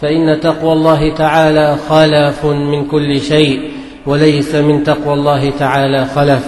فإن تقوى الله تعالى خلف من كل شيء وليس من تقوى الله تعالى خلف.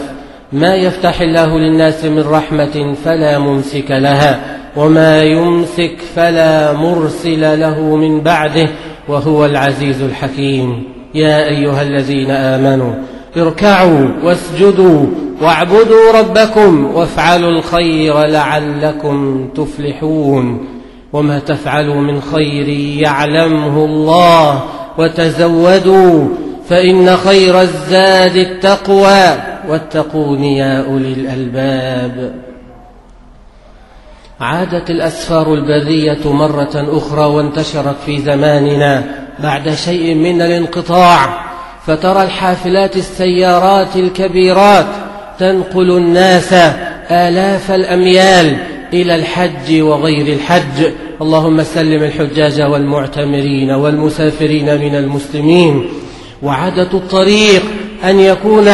ما يفتح الله للناس من رحمة فلا ممسك لها وما يمسك فلا مرسل له من بعده وهو العزيز الحكيم. يا أيها الذين آمنوا اركعوا واسجدوا واعبدوا ربكم وافعلوا الخير لعلكم تفلحون. وما تفعلوا من خير يعلمه الله وتزودوا فإن خير الزاد التقوى واتقون يا أولي الألباب. عادت الأسفار البذية مرة أخرى وانتشرت في زماننا بعد شيء من الانقطاع فترى الحافلات السيارات الكبيرات تنقل الناس آلاف الأميال إلى الحج وغير الحج. اللهم سلم الحجاج والمعتمرين والمسافرين من المسلمين. وعادة الطريق أن يكون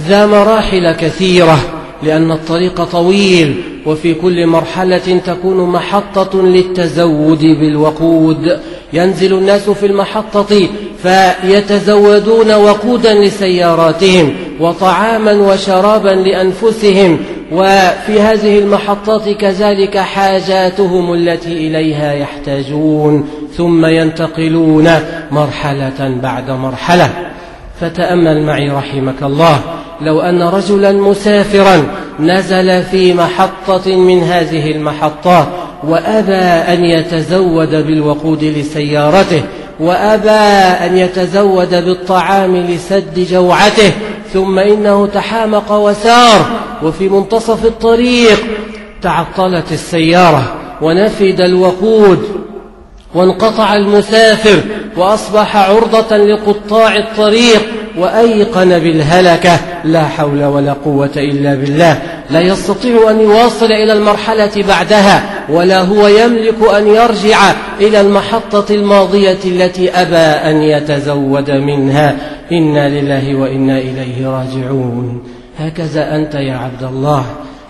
ذا مراحل كثيرة لأن الطريق طويل وفي كل مرحلة تكون محطة للتزود بالوقود. ينزل الناس في المحطة فيتزودون وقودا لسياراتهم وطعاما وشرابا لأنفسهم وفي هذه المحطات كذلك حاجاتهم التي إليها يحتاجون ثم ينتقلون مرحلة بعد مرحلة. فتأمل معي رحمك الله لو أن رجلا مسافرا نزل في محطة من هذه المحطات وأبى أن يتزود بالوقود لسيارته وأبى أن يتزود بالطعام لسد جوعته ثم إنه تحامق وسار وفي منتصف الطريق تعطلت السيارة ونفد الوقود وانقطع المسافر وأصبح عرضة لقطاع الطريق وأيقن بالهلكة لا حول ولا قوة إلا بالله. لا يستطيع أن يواصل إلى المرحلة بعدها ولا هو يملك أن يرجع إلى المحطة الماضية التي أبى أن يتزود منها. إنا لله وإنا إليه راجعون. هكذا أنت يا عبد الله.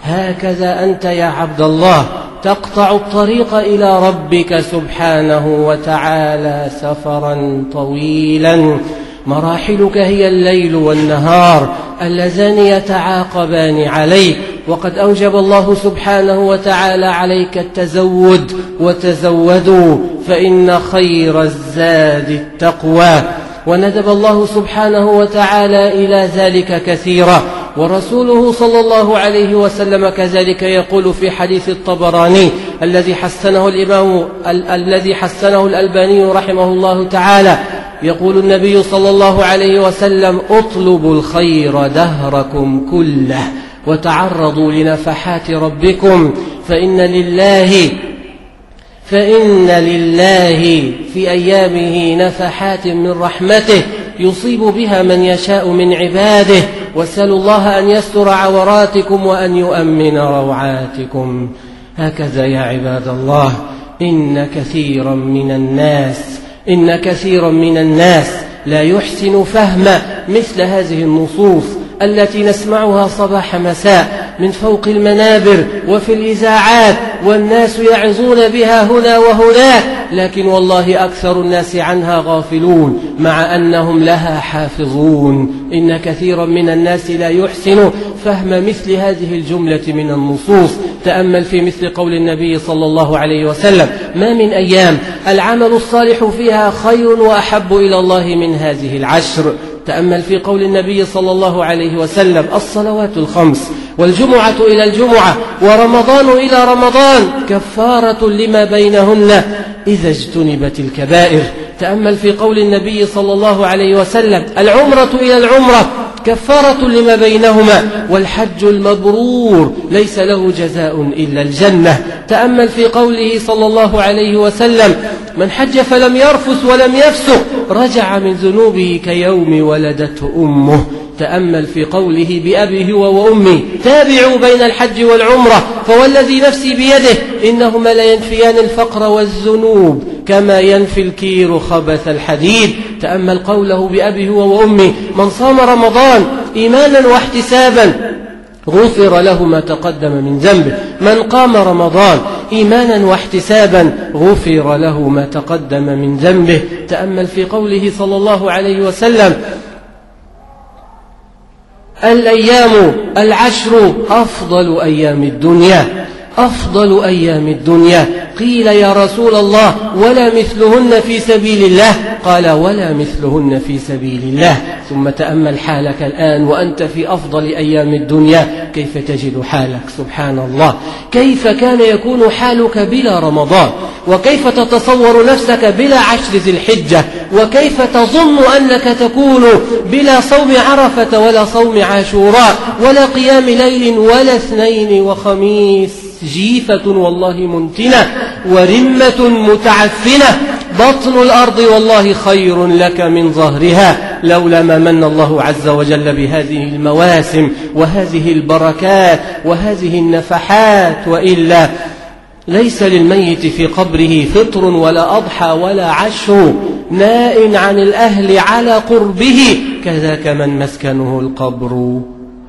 هكذا أنت يا عبد الله. تقطع الطريق إلى ربك سبحانه وتعالى سفرا طويلا. مراحلك هي الليل والنهار اللذان يتعاقبان عليك. وقد أوجب الله سبحانه وتعالى عليك التزود وتزودوا فإن خير الزاد التقوى. وندب الله سبحانه وتعالى إلى ذلك كثيرا. ورسوله صلى الله عليه وسلم كذلك يقول في حديث الطبراني الذي حسنه الإمام ال الذي حسنه الألباني رحمه الله تعالى يقول النبي صلى الله عليه وسلم اطلبوا الخير دهركم كله وتعرضوا لنفحات ربكم فإن لله فإن لله في أيامه نفحات من رحمته يصيب بها من يشاء من عباده واسألوا الله أن يستر عوراتكم وأن يؤمن روعاتكم. هكذا يا عباد الله إن كثيرا من الناس إن كثيرا من الناس لا يحسن فهم مثل هذه النصوص التي نسمعها صباح مساء. من فوق المنابر وفي الإذاعات والناس يعظون بها هنا وهناك لكن والله أكثر الناس عنها غافلون مع أنهم لها حافظون. إن كثيرا من الناس لا يحسن فهم مثل هذه الجملة من النصوص. تأمل في مثل قول النبي صلى الله عليه وسلم ما من أيام العمل الصالح فيها خير وأحب إلى الله من هذه العشر. تأمل في قول النبي صلى الله عليه وسلم الصلوات الخمس والجمعة إلى الجمعة ورمضان إلى رمضان كفارة لما بينهن إذا اجتنبت الكبائر. تأمل في قول النبي صلى الله عليه وسلم العمرة إلى العمرة كفارة لما بينهما والحج المبرور ليس له جزاء إلا الجنة. تأمل في قوله صلى الله عليه وسلم من حج فلم يرفث ولم يفسق رجع من ذنوبه كيوم ولدته أمه. تأمل في قوله بأبي هو وأمي تابعوا بين الحج والعمرة فوالذي نفسي بيده إنهما لينفيان الفقر والذنوب كما ينفي الكير خبث الحديد. تأمل قوله بأبي هو وأمي من صام رمضان إيمانا واحتسابا غفر له ما تقدم من ذنبه. من قام رمضان إيمانا واحتسابا غفر له ما تقدم من ذنبه. تأمل في قوله صلى الله عليه وسلم الأيام العشر أفضل أيام الدنيا. أفضل أيام الدنيا. قيل يا رسول الله ولا مثلهن في سبيل الله. قال ولا مثلهن في سبيل الله. ثم تأمل حالك الآن وأنت في أفضل أيام الدنيا. كيف تجد حالك؟ سبحان الله. كيف كان يكون حالك بلا رمضان؟ وكيف تتصور نفسك بلا عشر ذي الحجة؟ وكيف تظن أنك تكون بلا صوم عرفة ولا صوم عاشوراء ولا قيام ليل ولا اثنين وخميس؟ جيفة والله منتنة ورمة متعفنة بطن الأرض والله خير لك من ظهرها لولا ما من الله عز وجل بهذه المواسم وهذه البركات وهذه النفحات وإلا ليس للميت في قبره فطر ولا أضحى ولا عشر ناء عن الأهل على قربه كذاك من مسكنه القبر.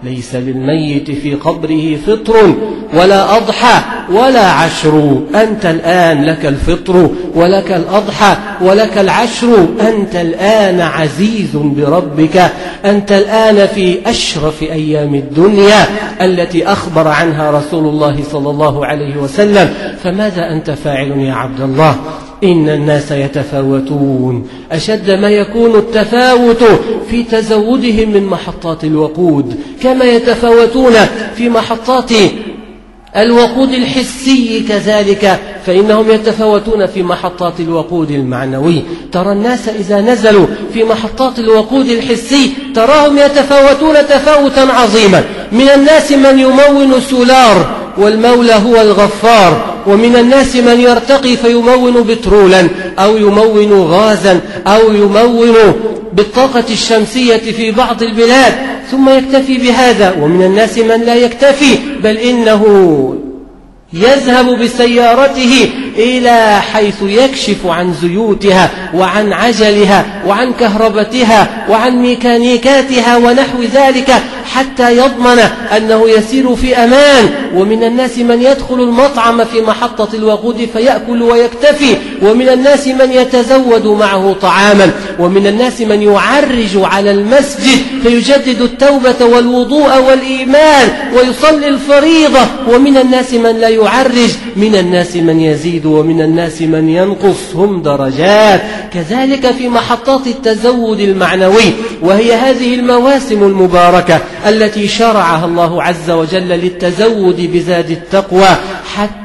ليس للميت في قبره فطر ولا أضحى ولا عشر. أنت الآن لك الفطر ولك الأضحى ولك العشر. أنت الآن عزيز بربك. أنت الآن في أشرف أيام الدنيا التي أخبر عنها رسول الله صلى الله عليه وسلم. فماذا أنت فاعل يا عبد الله؟ إن الناس يتفاوتون. أشد ما يكون التفاوت في تزودهم من محطات الوقود كما يتفاوتون في محطات الوقود الحسي كذلك فإنهم يتفاوتون في محطات الوقود المعنوي. ترى الناس إذا نزلوا في محطات الوقود الحسي تراهم يتفاوتون تفاوتا عظيما. من الناس من يمون سولار والمولى هو الغفار ومن الناس من يرتقي فيمون بترولا أو يمون غازا أو يمون بالطاقة الشمسية في بعض البلاد ثم يكتفي بهذا ومن الناس من لا يكتفي بل إنه يذهب بسيارته إلى حيث يكشف عن زيوتها وعن عجلها وعن كهربتها وعن ميكانيكاتها ونحو ذلك حتى يضمن أنه يسير في أمان. ومن الناس من يدخل المطعم في محطة الوقود فيأكل ويكتفي. ومن الناس من يتزود معه طعاما. ومن الناس من يعرج على المسجد فيجدد التوبة والوضوء والإيمان ويصلي الفريضة. ومن الناس من لا يعرج من الناس من يزيد ومن الناس من ينقص هم درجات. كذلك في محطات التزود المعنوي وهي هذه المواسم المباركة التي شرعها الله عز وجل للتزود بزاد التقوى حتى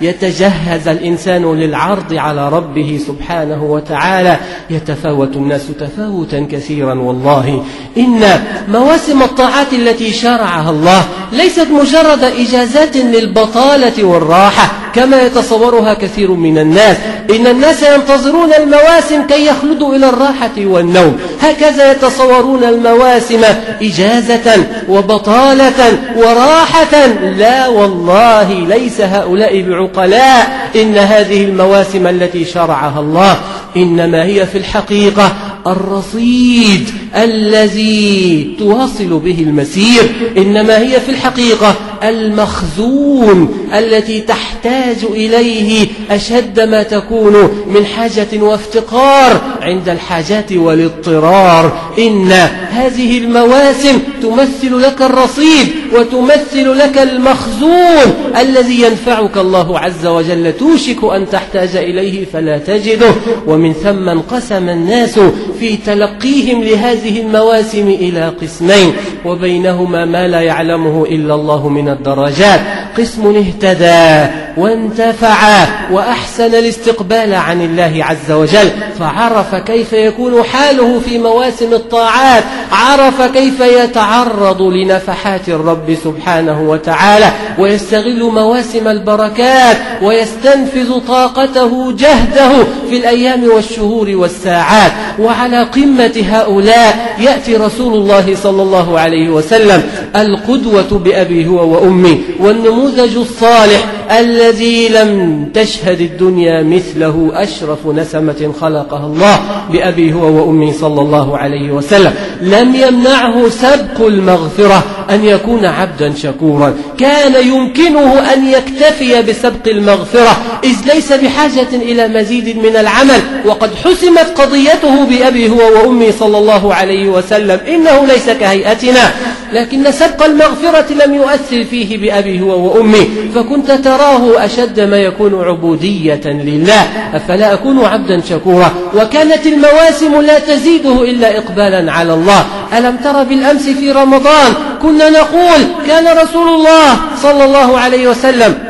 يتجهز الإنسان للعرض على ربه سبحانه وتعالى. يتفاوت الناس تفاوتا كثيرا والله. إن مواسم الطاعات التي شرعها الله ليست مجرد إجازات للبطالة والراحة كما يتصورها كثير من الناس. إن الناس ينتظرون المواسم كي يخلدوا إلى الراحة والنوم. هكذا يتصورون المواسم إجازة وبطالة وراحة. لا والله ليس هؤلاء بعقلاء إن هذه المواسم التي شرعها الله إنما هي في الحقيقة الرصيد الذي تواصل به المسير إنما هي في الحقيقة المخزون التي تحتاج إليه أشد ما تكون من حاجة وافتقار عند الحاجات والاضطرار. إن هذه المواسم تمثل لك الرصيد وتمثل لك المخزون الذي ينفعك الله عز وجل. توشك أن تحتاج إليه فلا تجده. ومن ثم انقسم الناس في تلقيهم لهذه المواسم إلى قسمين. وبينهما ما لا يعلمه إلا الله من الدرجات. قسم اهتدى وانتفع وأحسن الاستقبال عن الله عز وجل. فعرف كيف يكون حاله في مواسم الطاعات. عرف كيف يتعرض لنفحات الرب سبحانه وتعالى. ويستغل مواسم البركات. ويستنفذ طاقته جهده في الأيام والشهور والساعات. وعلى قمة هؤلاء يأتي رسول الله صلى الله عليه وسلم. القدوة بأبي هو وأمي والنموذج الصالح الذي لم تشهد الدنيا مثله أشرف نسمة خلقها الله بأبي هو وأمي صلى الله عليه وسلم. لم يمنعه سبق المغفرة أن يكون عبدا شكورا. كان يمكنه أن يكتفي بسبق المغفرة. إذ ليس بحاجة إلى مزيد من العمل. وقد حسمت قضيته بأبي هو وأمي صلى الله عليه وسلم. إنه ليس كهيئتنا. لكن سبق المغفرة لم يؤثر فيه بأبي هو وأمي. فكنت تراه أشد ما يكون عبودية لله. أفلا أكون عبدا شكورا؟ وكانت المواسم لا تزيده إلا إقبالا على الله. ألم تر بالأمس في رمضان كنا نقول كان رسول الله صلى الله عليه وسلم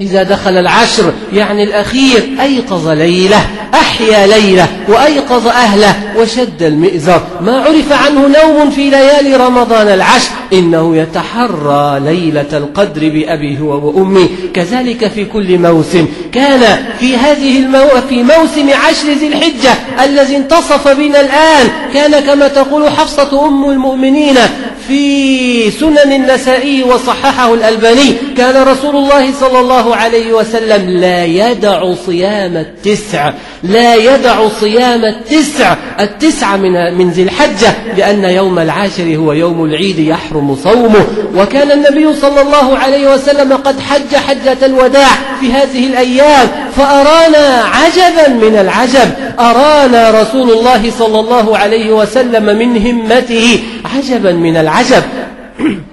إذا دخل العشر يعني الأخير أيقظ ليلة أحيا ليلة وأيقظ أهله وشد المئزر ما عرف عنه نوم في ليالي رمضان العشر إنه يتحرى ليلة القدر بأبي هو وأمي. كذلك في كل موسم. كان في هذه المو... في موسم عشر ذي الحجة الذي انتصف بنا الآن كان كما تقول حفصة أم المؤمنين في سنن النسائي وصححه الألباني كان رسول الله صلى الله عليه وسلم لا يدع صيام التسع لا يدع صيام التسع التسع من من ذي الحجة لأن يوم العاشر هو يوم العيد يحرم صومه وكان النبي صلى الله عليه وسلم قد حج حجة الوداع في هذه الأيام فأرانا عجبا من العجب أرانا رسول الله صلى الله عليه وسلم من همته عجبا من العجب.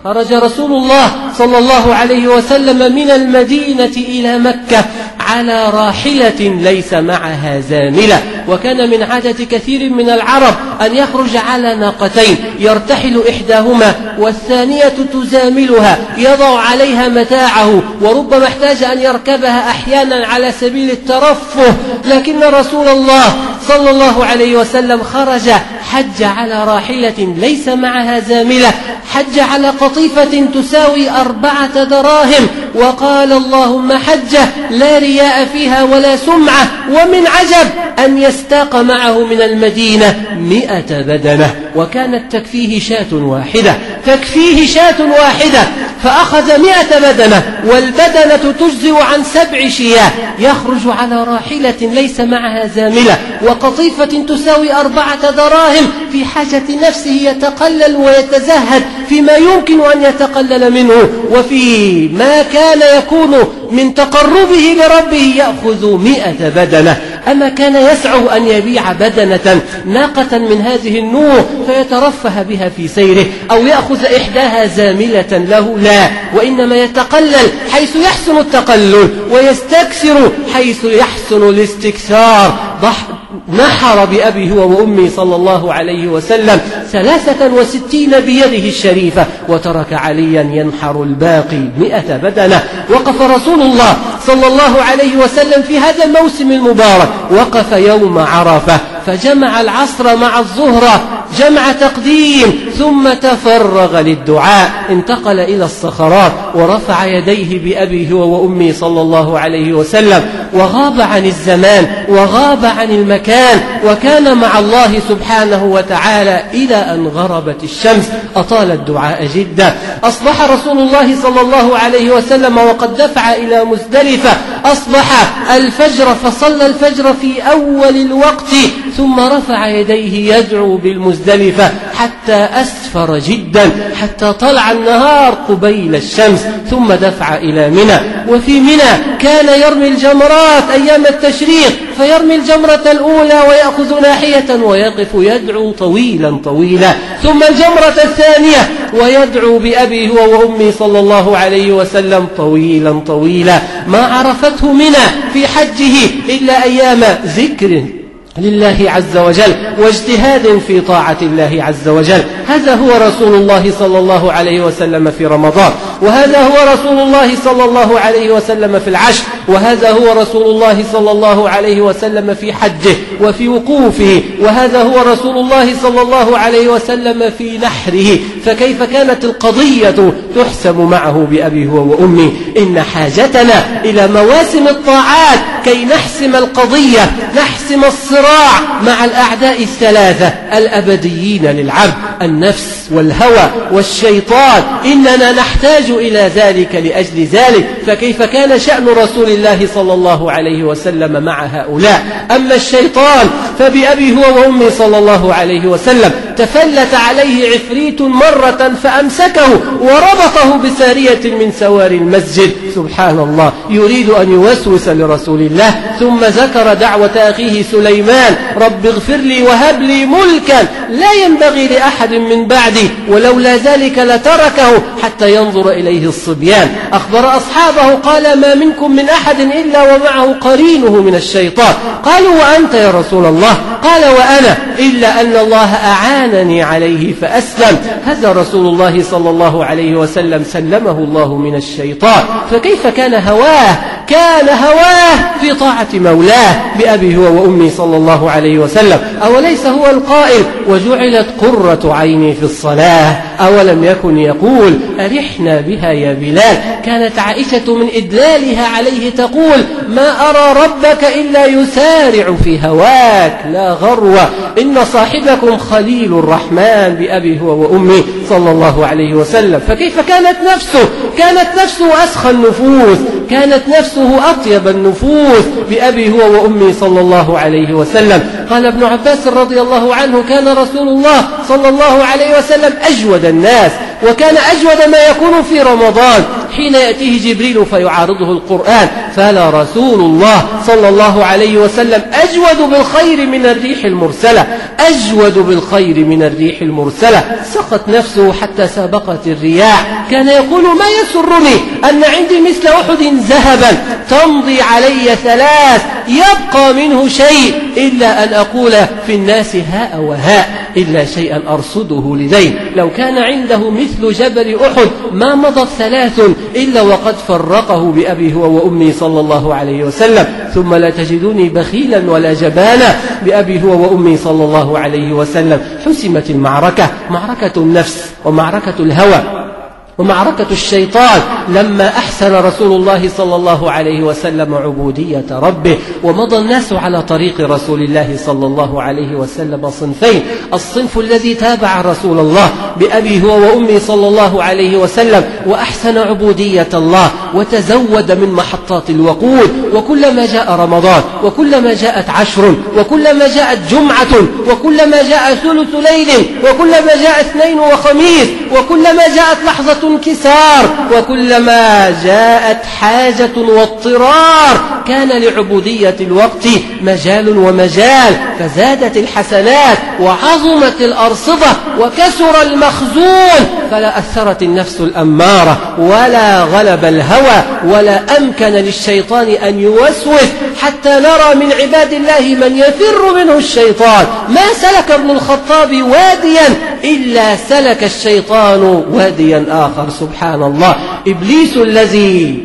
خرج رسول الله صلى الله عليه وسلم من المدينة إلى مكة على راحلة ليس معها زاملة. وكان من عادة كثير من العرب أن يخرج على ناقتين يرتحل إحداهما والثانية تزاملها يضع عليها متاعه وربما احتاج أن يركبها أحيانا على سبيل الترفه. لكن رسول الله صلى الله عليه وسلم خرج حج على راحلة ليس معها زاملة حج على قطيفة تساوي أربعة دراهم وقال اللهم حجة لا رياء فيها ولا سمعة ومن عجب أن يستاق معه من المدينة مئة بدنة وكانت تكفيه شاة واحدة. تكفيه شاة واحدة فأخذ مئة بدنة والبدنة تجزئ عن سبع شياه. يخرج على راحلة ليس معها زاملة وقطيفة تساوي أربعة دراهم. في حاجة نفسه يتقلل ويتزهد فيما يمكن أن يتقلل منه. وفي ما كان يكون من تقربه لربه يأخذ مئة بدنة. أما كان يسعه أن يبيع بدنة ناقة من هذه النوع فيترفه بها في سيره أو يأخذ إحداها زاملة له لا وإنما يتقلل حيث يحسن التقلل ويستكثر حيث يحسن الاستكثار. نحر بأبي هو وأمي صلى الله عليه وسلم ثلاثة وستين بيده الشريفة وترك عليا ينحر الباقي مئة بدنة. وقف رسول الله صلى الله عليه وسلم في هذا الموسم المبارك. وقف يوم عرفة. فجمع العصر مع الظهر جمع تقديم ثم تفرغ للدعاء انتقل إلى الصخرات ورفع يديه بأبيه وأمي صلى الله عليه وسلم وغاب عن الزمان وغاب عن المكان وكان مع الله سبحانه وتعالى إلى أن غربت الشمس. أطال الدعاء جدا. أصبح رسول الله صلى الله عليه وسلم وقد دفع إلى مزدلفة. أصبح الفجر فصلى الفجر في أول الوقت ثم رفع يديه يدعو بالمزدلفة. حتى أسفر جدا حتى طلع النهار قبيل الشمس ثم دفع إلى منى. وفي منى كان يرمي الجمرات أيام التشريق فيرمي الجمرة الأولى ويأخذ ناحية ويقف يدعو طويلا طويلا. ثم الجمرة الثانية ويدعو بأبي هو وأمي صلى الله عليه وسلم طويلا طويلا. ما عرفته منى في حجه إلا أيام ذكر لله عز وجل واجتهاد في طاعة الله عز وجل. هذا هو رسول الله صلى الله عليه وسلم في رمضان وهذا هو رسول الله صلى الله عليه وسلم في العشر وهذا هو رسول الله صلى الله عليه وسلم في حجه وفي وقوفه وهذا هو رسول الله صلى الله عليه وسلم في نحره فكيف كانت القضية تحسم معه بأبي هو وأمي؟ إن حاجتنا إلى مواسم الطاعات كي نحسم القضية نحسم الصراع مع الأعداء الثلاثة الأبديين للعبد النفس والهوى والشيطان إننا نحتاج إلى ذلك لأجل ذلك. فكيف كان شأن رسول الله صلى الله عليه وسلم مع هؤلاء؟ أما الشيطان فبأبي هو وأمي صلى الله عليه وسلم. تفلت عليه عفريت مرة فأمسكه وربطه بسارية من سوار المسجد. سبحان الله. يريد أن يوسوس لرسول الله. ثم ذكر دعوة أخيه سليمان. رب اغفر لي وهب لي ملكا. لا ينبغي لأحد من بعدي ولولا ذلك لتركه حتى ينظر إليه الصبيان. أخبر أصحابه قال ما منكم من أحد إلا ومعه قرينه من الشيطان. قالوا وأنت يا رسول الله؟ قال وأنا إلا أن الله أعانني عليه فأسلم. هذا رسول الله صلى الله عليه وسلم سلمه الله من الشيطان. فكيف كان هواه؟ كان هواه في طاعة مولاه بأبي هو وأمي صلى الله عليه وسلم. أوليس هو القائل وجعلت قرة عيني في الصلاة؟ أولم يكن يقول أرحنا بها يا بلال؟ كانت عائشة من إدلالها عليه تقول ما أرى ربك إلا يسارع في هواك لا غرو إن صاحبكم خليل الرحمن بأبي هو وأمي صلى الله عليه وسلم. فكيف كانت نفسه؟ كانت نفسه أسخى النفوس. كانت نفسه أطيب النفوس بأبي هو وأمي صلى الله عليه وسلم. قال ابن عباس رضي الله عنه كان رسول الله صلى الله عليه وسلم أجود الناس وكان أجود ما يكون في رمضان. حين يأتيه جبريل فيعارضه القرآن. فلا رسول الله صلى الله عليه وسلم أجود بالخير من الريح المرسلة. أجود بالخير من الريح المرسلة. سقت نفسه حتى سابقت الرياح. كان يقول ما يسرني أن عندي مثل أحد ذهبا. تمضي علي ثلاث. يبقى منه شيء إلا أن أقول في الناس هاء وهاء. إلا شيئا أرصده لدين لو كان عنده مثل جبل أحد ما مضت ثلاث إلا وقد فرقه بأبي هو وأمي صلى الله عليه وسلم. ثم لا تجدوني بخيلا ولا جبانا بأبي هو وأمي صلى الله عليه وسلم. حسمت المعركة معركة النفس ومعركة الهوى. ومعركة الشيطان لما أحسن رسول الله صلى الله عليه وسلم عبودية ربه ومضى الناس على طريق رسول الله صلى الله عليه وسلم صنفين. الصنف الذي تابع رسول الله بأبي هو وأمي صلى الله عليه وسلم وأحسن عبودية الله وتزود من محطات الوقود وكلما جاء رمضان وكلما جاءت عشر وكلما جاءت جمعة وكلما جاء ثلث ليل وكلما جاء اثنين وخميس وكلما جاءت لحظة انكسار وكلما جاءت حاجة واضطرار كان لعبودية الوقت مجال ومجال فزادت الحسنات وعظمت الأرصدة وكسر المخزون فلا أثرت النفس الأمارة ولا غلب الهوى ولا أمكن للشيطان أن يوسوس حتى نرى من عباد الله من يفر منه الشيطان. ما سلك ابن الخطاب واديا إلا سلك الشيطان واديا آخر. سبحان الله إبليس الذي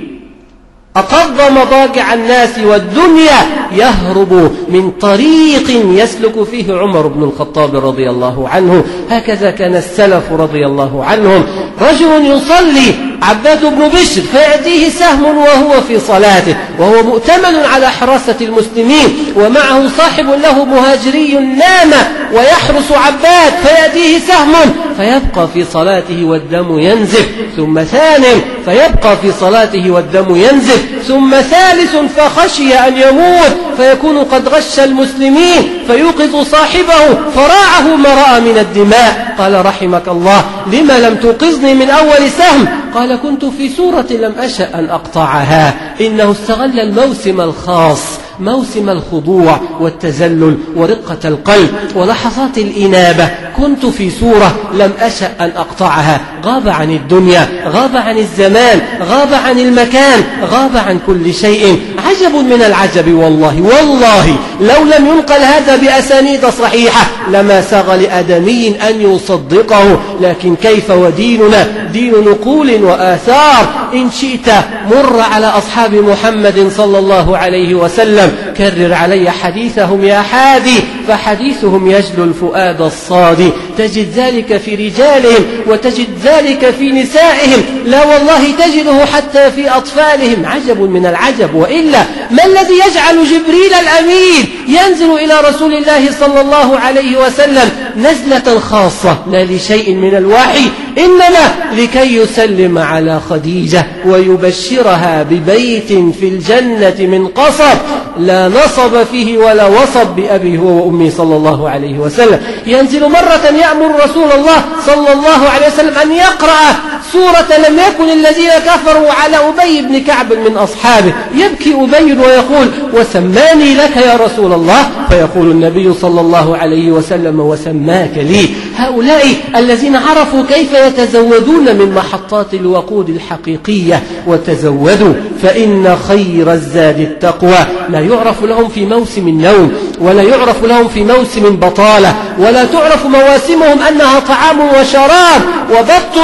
أقض مضاجع الناس والدنيا يهرب من طريق يسلك فيه عمر بن الخطاب رضي الله عنه. هكذا كان السلف رضي الله عنهم. رجل يصلي عباد بن بشر فيأتيه سهم وهو في صلاته وهو مؤتمن على حراسة المسلمين ومعه صاحب له مهاجري نام ويحرس عباد فيأتيه سهم فيبقى في صلاته والدم ينزف ثم ثان فيبقى في صلاته والدم ينزف ثم ثالث فخشي أن يموت فيكون قد غش المسلمين فيوقظ صاحبه فراعه ما رأى من الدماء. قال رحمك الله لما لم توقظني من أول سهم؟ قال كنت في سورة لم أشأ أن أقطعها. إنه استغل الموسم الخاص موسم الخضوع والتزلل ورقة القلب ولحظات الإنابة. كنت في سورة لم أشأ أن أقطعها. غاب عن الدنيا غاب عن الزمان غاب عن المكان غاب عن كل شيء. عجب من العجب والله والله لو لم ينقل هذا بأسانيد صحيحة لما ساغ لأدمي أن يصدقه. لكن كيف وديننا؟ دين نقول وآثار. إن شئت مر على أصحاب محمد صلى الله عليه وسلم. كرر علي حديثهم يا حادي فحديثهم يجلو الفؤاد الصادي. تجد ذلك في رجالهم وتجد ذلك في نسائهم. لا والله تجده حتى في أطفالهم. عجب من العجب. وإلا ما الذي يجعل جبريل الأمين ينزل إلى رسول الله صلى الله عليه وسلم نزلة خاصة؟ لا لشيء من الوحي إنما لكي يسلم على خديجة ويبشرها ببيت في الجنة من قصب. لا نصب فيه ولا وصب بأبي هو وأمي صلى الله عليه وسلم. ينزل مرة يأمر رسول الله صلى الله عليه وسلم أن يقرأ سورة لم يكن الذين كفروا على أبي بن كعب من أصحابه. يبكي أبي ويقول وسماني لك يا رسول الله؟ فيقول النبي صلى الله عليه وسلم وسماك لي. هؤلاء الذين عرفوا كيف يتزودون من محطات الوقود الحقيقية وتزودوا. فإن خير الزاد التقوى. يعرف لهم في موسم النوم ولا يعرف لهم في موسم بطالة ولا تعرف مواسمهم أنها طعام وشراب وبط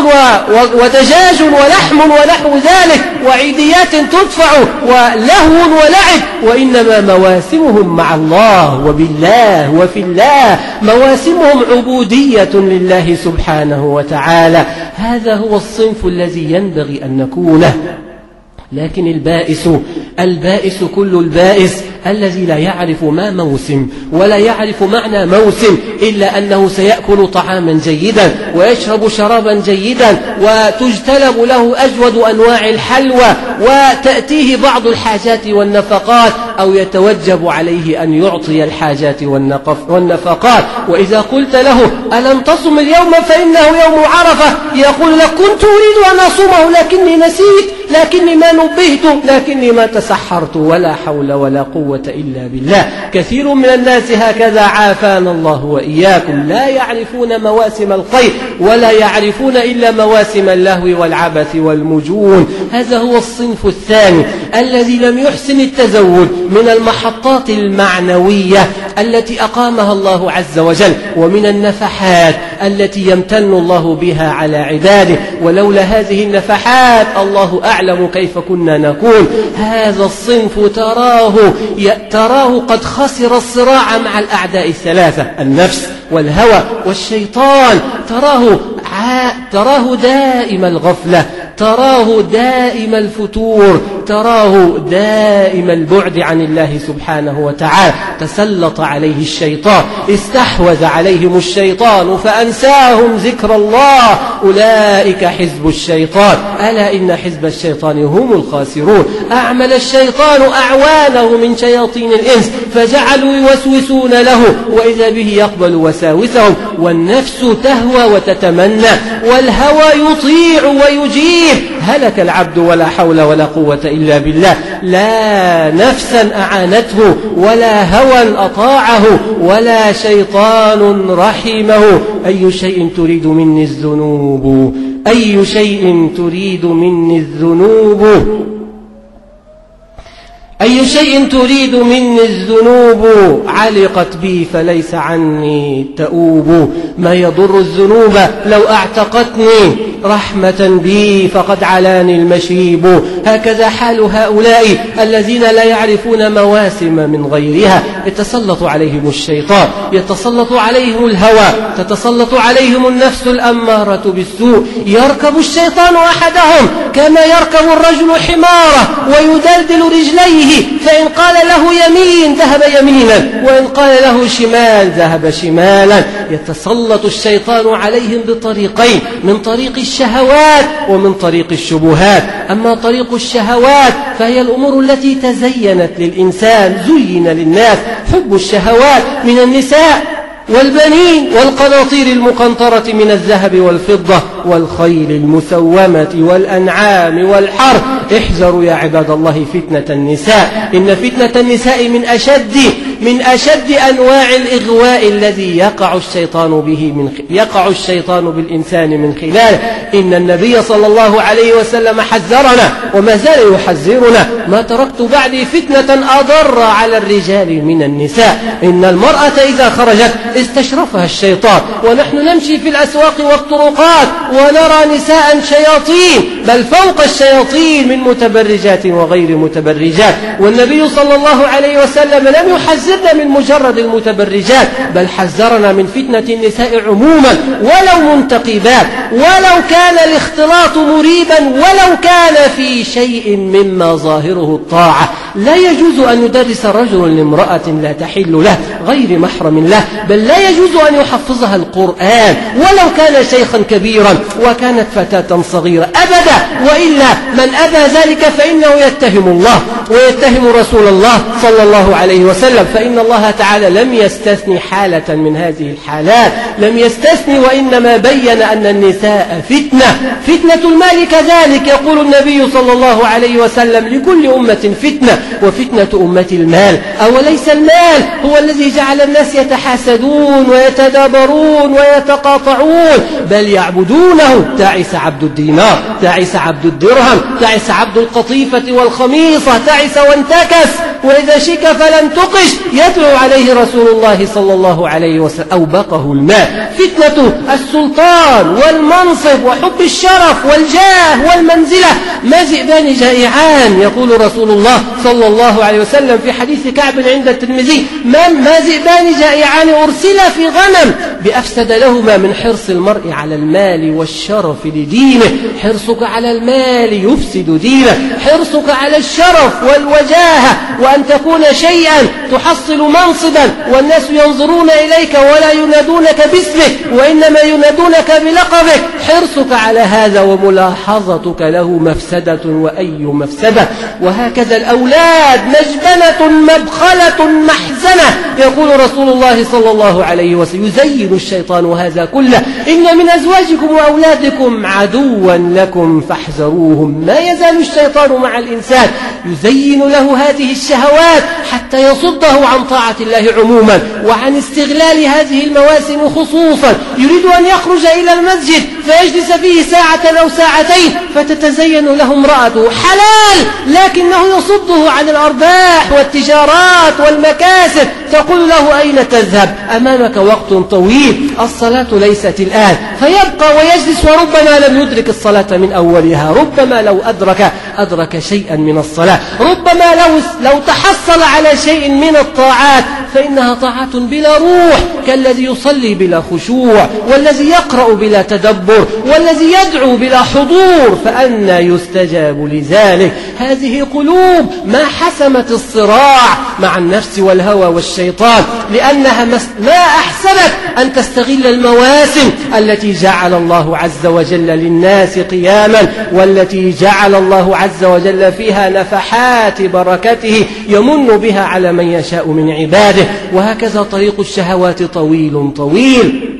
ودجاج ولحم ونحو ذلك وعيديات تدفع ولهو ولعب وإنما مواسمهم مع الله وبالله وفي الله مواسمهم عبودية لله سبحانه وتعالى. هذا هو الصنف الذي ينبغي أن نكونه. لكن البائس البائس كل البائس الذي لا يعرف ما موسم ولا يعرف معنى موسم إلا أنه سيأكل طعاما جيدا ويشرب شرابا جيدا وتجتلب له أجود أنواع الحلوى وتأتيه بعض الحاجات والنفقات أو يتوجب عليه أن يعطي الحاجات والنفقات. وإذا قلت له ألم تصم اليوم فإنه يوم عرفة يقول لك كنت أريد أن أصومه لكني نسيت لكني ما نبهت لكني ما تسحرت ولا حول ولا قوة إلا بالله. كثير من الناس هكذا عافانا الله وإياكم. لا يعرفون مواسم الخير ولا يعرفون إلا مواسم اللهو والعبث والمجون. هذا هو الصنف الثاني الذي لم يحسن التزود من المحطات المعنوية. التي أقامها الله عز وجل ومن النفحات التي يمتن الله بها على عباده. ولولا هذه النفحات الله أعلم كيف كنا نكون. هذا الصنف تراه تراه قد خسر الصراع مع الأعداء الثلاثة النفس والهوى والشيطان. تراه تراه دائم الغفلة. تراه دائم الفتور تراه دائم البعد عن الله سبحانه وتعالى. تسلط عليه الشيطان استحوذ عليهم الشيطان فأنساهم ذكر الله. أولئك حزب الشيطان. ألا إن حزب الشيطان هم الخاسرون. أعمل الشيطان أعوانه من شياطين الإنس فجعلوا يوسوسون له وإذا به يقبل وساوسهم. والنفس تهوى وتتمنى والهوى يطيع ويجيب هلك العبد ولا حول ولا قوة إلا بالله. لا نفسا أعانته ولا هوى أطاعه ولا شيطان رحمه. أي شيء تريد مني الذنوب؟ أي شيء تريد مني الذنوب؟ أي شيء تريد مني الذنوب؟ علقت بي فليس عني تؤوب. ما يضر الذنوب لو أعتقتني؟ رحمة بي فقد علاني المشيب. هكذا حال هؤلاء الذين لا يعرفون مواسم من غيرها. يتسلط عليهم الشيطان يتسلط عليهم الهوى تتسلط عليهم النفس الأمارة بالسوء. يركب الشيطان أحدهم كما يركب الرجل حماره ويدلدل رجليه. فإن قال له يمين ذهب يمينا وإن قال له شمال ذهب شمالا. يتسلط الشيطان عليهم بطريقين من طريق الشهوات ومن طريق الشبهات. أما طريق الشهوات فهي الأمور التي تزينت للإنسان زين للناس. حب الشهوات من النساء والبنين والقناطير المقنطرة من الذهب والفضة والخيل المسومة والأنعام والحر احذروا يا عباد الله فتنة النساء. إن فتنة النساء من أشد من أشد أنواع الإغواء الذي يقع الشيطان به من يقع الشيطان بالإنسان من خلاله. إن النبي صلى الله عليه وسلم حذرنا وما زال يحذرنا. ما تركت بعدي فتنة أضر على الرجال من النساء. إن المرأة إذا خرجت استشرفها الشيطان. ونحن نمشي في الأسواق والطرقات ونرى نساء شياطين بل فوق الشياطين من متبرجات وغير متبرجات. والنبي صلى الله عليه وسلم لم يحذرنا من مجرد المتبرجات بل حذرنا من فتنة النساء عموما ولو منتقبات ولو كان الاختلاط مريبا ولو كان في شيء مما ظاهره الطاعة. لا يجوز أن يدرس رجل لامرأة لا تحل له غير محرم له بل لا يجوز أن يحفظها القرآن ولو كان شيخا كبيرا وكانت فتاة صغيرة. أبدا وإلا من أبى ذلك فإنه يتهم الله ويتهم رسول الله صلى الله عليه وسلم. فإن الله تعالى لم يستثني حالة من هذه الحالات لم يستثني وإنما بين أن النساء فتنة. فتنة المال كذلك يقول النبي صلى الله عليه وسلم لكل أمة فتنة وفتنة أمة المال. أوليس المال هو الذي جعل الناس يتحاسدون ويتدابرون ويتقاطعون بل يعبدونه. تعس عبد الدينار تعس عبد الدرهم تعس عبد القطيفة والخميصة تعس وانتكس. وإذا شك فلن تقش يتلو عليه رسول الله صلى الله عليه وسلم أوبقه الماء. فتنة السلطان والمنصب وحب الشرف والجاه والمنزلة. ما ذئبان جائعان يقول رسول الله صلى الله عليه وسلم في حديث كعب عند الترمذي. ما ذئبان جائعان أرسل في غنم بأفسد لهما من حرص المرء على المال والشرف لدينه. حرصك على المال يفسد دينه. حرصك على الشرف والوجاهة وأن تكون شيئا تحصل منصبا والناس ينظرون إليك ولا ينادونك باسمك وإنما ينادونك بلقبك. حرصك على هذا وملاحظتك له مفسدة وأي مفسدة. وهكذا الأولاد مجبنة مبخلة محزنة. يقول رسول الله صلى الله عليه وسلم يزين الشيطان هذا كله. إن من أزواجكم وأولادكم عدوا لكم فاحذروهم. ما يزال الشيطان مع الإنسان. يزين له هذه الشهوات حتى يصده عن طاعة الله عموما وعن استغلال هذه المواسم خصوصا. يريد أن يخرج إلى المسجد فيجلس فيه ساعة أو ساعتين فتتزين له امرأته. حلال! لكنه يصده عن الأرباح والتجارات والمكاسب. تقول له أين تذهب؟ أمامك وقت طويل. الصلاة ليست الآن. فيبقى ويجلس وربما لم يدرك الصلاة من أولها. ربما لو أدرك أدرك شيئا من الصلاة. ربما لو, لو تحصل على شيء من الطاعات فإنها طاعات بلا روح كالذي يصلي بلا خشوع والذي يقرأ بلا تدبر والذي يدعو بلا حضور فأنا يستجاب لذلك. هذه قلوب ما حسمت الصراع مع النفس والهوى والشيطان لأنها ما أحسنت أن تستغل المواسم التي جعل الله عز وجل للناس قياما والتي جعل الله عز وجل فيها نفحات بركته يمن بها على من يشاء من عباده. وهكذا طريق الشهوات طويل طويل.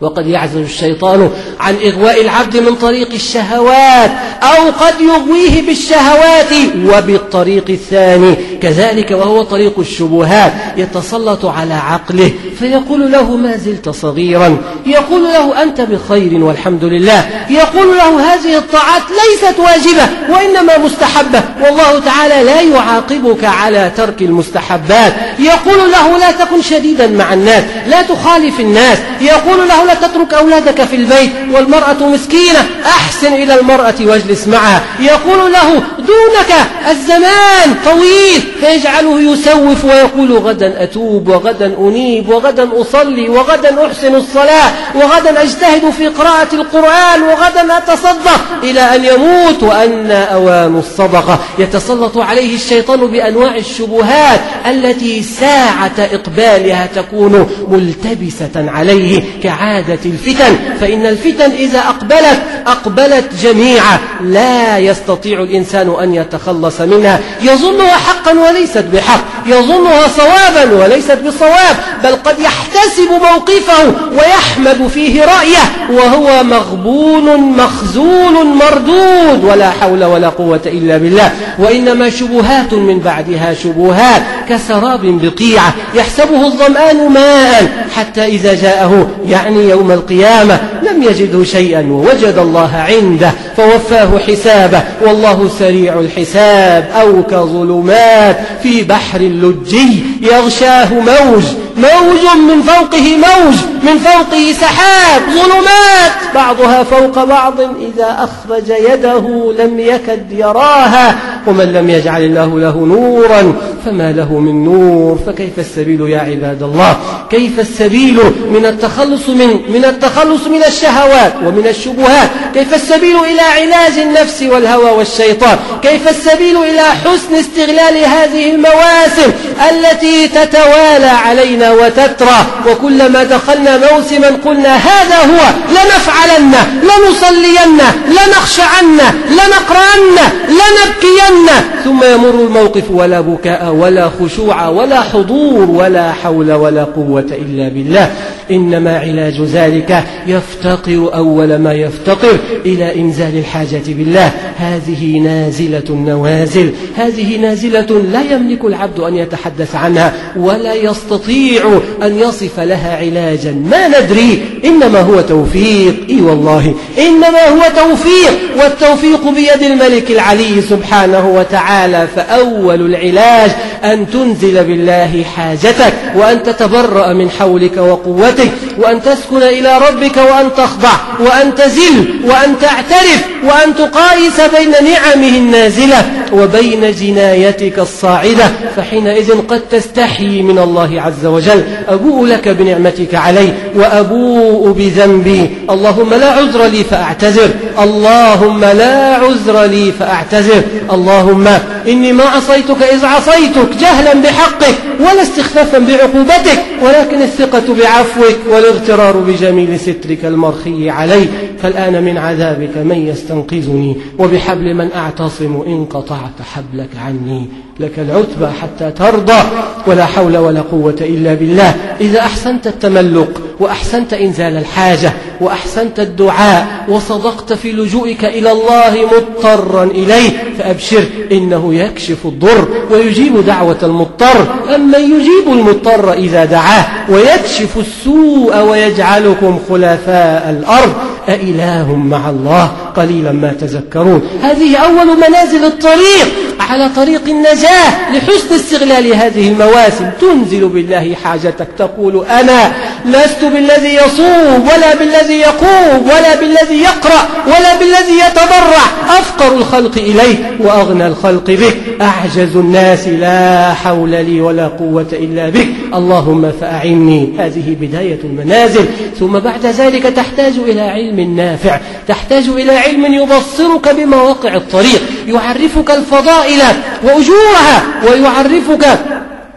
وقد يعزل الشيطان عن إغواء العبد من طريق الشهوات أو قد يغويه بالشهوات وبالطريق الثاني. كذلك وهو طريق الشبهات يتسلط على عقله فيقول له ما زلت صغيرا. يقول له أنت بخير والحمد لله. يقول له هذه الطاعات ليست واجبة وإنما مستحبة. والله تعالى لا يعاقبك على ترك المستحبات. يقول له لا تكن شديدا مع الناس لا تخالف الناس. يقول له لا تترك أولادك في البيت والمرأة مسكينة. أحسن إلى المرأة واجلس معها. يقول له دونك الزمان طويل. فيجعله يسوف ويقول غدا أتوب وغدا أنيب وغدا أصلي وغدا أحسن الصلاة وغدا أجتهد في قراءة القرآن وغدا أتصدق إلى أن يموت وأن أوان الصدقة. يتسلط عليه الشيطان بأنواع الشبهات التي ساعة إقبالها تكون ملتبسة عليه كعادة الفتن فإن الفتن إذا أقبلت أقبلت جميعا. لا يستطيع الإنسان أن يتخلص منها. يظنها حقا وليست بحق. يظنها صوابا وليست بصواب. بل قد يحتسب موقفه ويحمد فيه رأيه. وهو مغبون مخزون مردود. ولا حول ولا قوة إلا بالله. وإنما شبهات من بعدها شبهات. كسراب بقيعة. يحسبه الظمآن ماء. حتى إذا جاءه يعني يوم القيامة لم يجده شيئا ووجد الله عنده. فوفاه حسابه. والله سريع الحساب. أو كظلمات في بحر اللجي يغشاه موج. موج من فوقه موج. من فوقه سحاب. ظلمات. بعضها فوق بعض إذا أخرج يده لم يكد يراها. ومن لم يجعل الله له نورا فما له من نور. فكيف السبيل يا عباد الله؟ كيف السبيل من التخلص من من التخلص من الشهوات ومن الشبهات؟ كيف السبيل إلى علاج النفس والهوى والشيطان. كيف السبيل إلى حسن استغلال هذه المواسم التي تتوالى علينا وتترى؟ وكلما دخلنا موسما قلنا هذا هو لنفعلن لنصلين لنخشعن لنقرأن لنبكين. ثم يمر الموقف ولا بكاء ولا خشوع ولا حضور ولا حول ولا قوة إلا بالله. إنما علاج ذلك يفتقر أول ما يفتقر إلى إنزال الحاجة بالله. هذه نازلة النوازل. هذه نازلة لا يملك العبد أن يتحدث عنها ولا يستطيع أن يصف لها علاجا. ما ندري. إنما هو توفيق. إي والله. إنما هو توفيق. والتوفيق بيد الملك العلي سبحانه وتعالى. فأول العلاج أن تنزل بالله حاجتك وأن تتبرأ من حولك وقوتك وأن تسكن إلى ربك وأن تخضع وأن تزل وأن تعترف وأن تقايس بين نعمه النازلة. وبين جنايتك الصاعدة فحينئذ قد تستحي من الله عز وجل. أبوء لك بنعمتك علي وأبوء بذنبي. اللهم لا عذر لي فأعتذر. اللهم لا عذر لي فأعتذر. اللهم إني ما عصيتك إذ عصيتك جهلا بحقك ولا استخفافا بعقوبتك ولكن الثقة بعفوك والاغترار بجميل سترك المرخي علي. فالآن من عذابك من يستنقذني وبحبل من أعتصم إن قطعت حبلك عني. لك العتبى حتى ترضى ولا حول ولا قوة إلا بالله. إذا أحسنت التملق وأحسنت إنزال الحاجة وأحسنت الدعاء وصدقت في لجوئك إلى الله مضطرا إليه فأبشر إنه يكشف الضر ويجيب دعوة المضطر. أما يجيب المضطر إذا دعاه ويكشف السوء ويجعلكم خلفاء الأرض. أإله مع الله؟ قليلا ما تذكرون. هذه أول منازل الطريق على طريق النجاة لحسن استغلال هذه المواسم. تنزل بالله حاجتك تقول أنا لست بالذي يصوم ولا بالذي يقوم ولا بالذي يقرأ ولا بالذي يتضرع أفقر الخلق إليه وأغنى الخلق بك أعجز الناس لا حول لي ولا قوة إلا بك اللهم فأعني. هذه بداية المنازل. ثم بعد ذلك تحتاج إلى علم نافع. تحتاج إلى علم يبصرك بمواقع الطريق يعرفك الفضائل وأجورها ويعرفك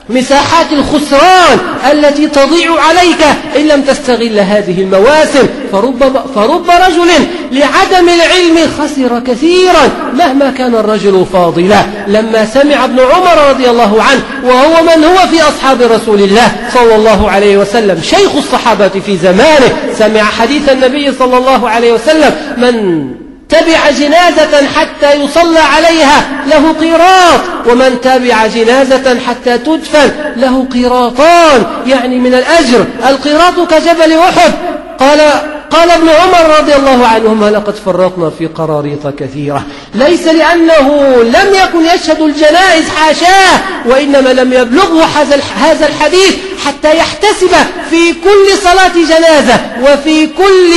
مساحات الخسران التي تضيع عليك إن لم تستغل هذه المواسم. فرب, فرب رجل لعدم العلم خسر كثيرا مهما كان الرجل فاضلا. لما سمع ابن عمر رضي الله عنه وهو من هو في أصحاب رسول الله صلى الله عليه وسلم شيخ الصحابة في زمانه سمع حديث النبي صلى الله عليه وسلم من تبع جنازة حتى يصلى عليها له قيراط. ومن تبع جنازة حتى تدفن له قيراطان. يعني من الأجر. القيراط كجبل أحد. قال قال ابن عمر رضي الله عنهما لقد فرطنا في قراريط كثيرة. ليس لأنه لم يكن يشهد الجنائز حاشاه وإنما لم يبلغه هذا الحديث حتى يحتسب في كل صلاة جنازة وفي كل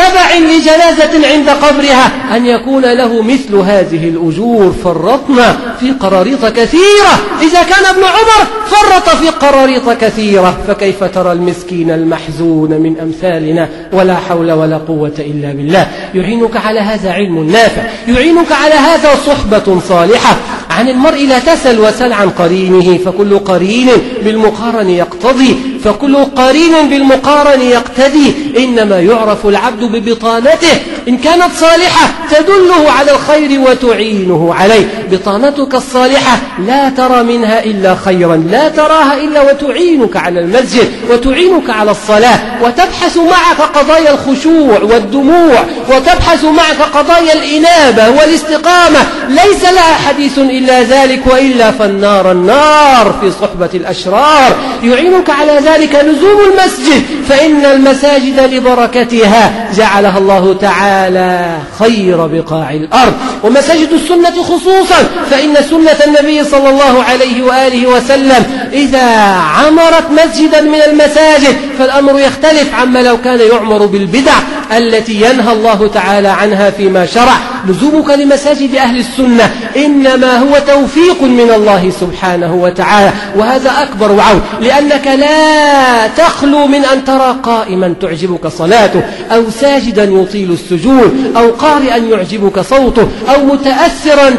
تبع لجنازة عند قبرها أن يكون له مثل هذه الأجور فرطنا في قراريط كثيرة. إذا كان ابن عمر فرط في قراريط كثيرة فكيف ترى المسكين المحزون من أمثالنا؟ ولا حول ولا قوة إلا بالله. يعينك على هذا علم نافع. يعينك على هذا صحبة صالحة. عن المرء لا تسل وسل عن قرينه فكل قرين بالمقارن يقتضي. فكل قرين بالمقارن يقتدي. إنما يعرف العبد ببطانته. إن كانت صالحة تدله على الخير وتعينه عليه. بطانتك الصالحة لا ترى منها إلا خيرا. لا تراها إلا وتعينك على المسجد وتعينك على الصلاة. وتبحث معك قضايا الخشوع والدموع. وتبحث معك قضايا الإنابة والاستقامة. ليس لها حديث إلا ذلك وإلا فالنار النار في صحبة الأشرار. يعينك على ذلك لزوم المسجد فإن المساجد لبركتها جعلها الله تعالى خير بقاع الأرض. ومساجد السنة خصوصا فإن سنة النبي صلى الله عليه وآله وسلم إذا عمرت مسجدا من المساجد فالأمر يختلف عما لو كان يعمر بالبدع. التي ينهى الله تعالى عنها فيما شرع. لزومك لمساجد أهل السنة إنما هو توفيق من الله سبحانه وتعالى. وهذا أكبر وعون لأنك لا تخلو من أن ترى قائما تعجبك صلاته أو ساجدا يطيل السجود أو قارئا يعجبك صوته أو متأثرا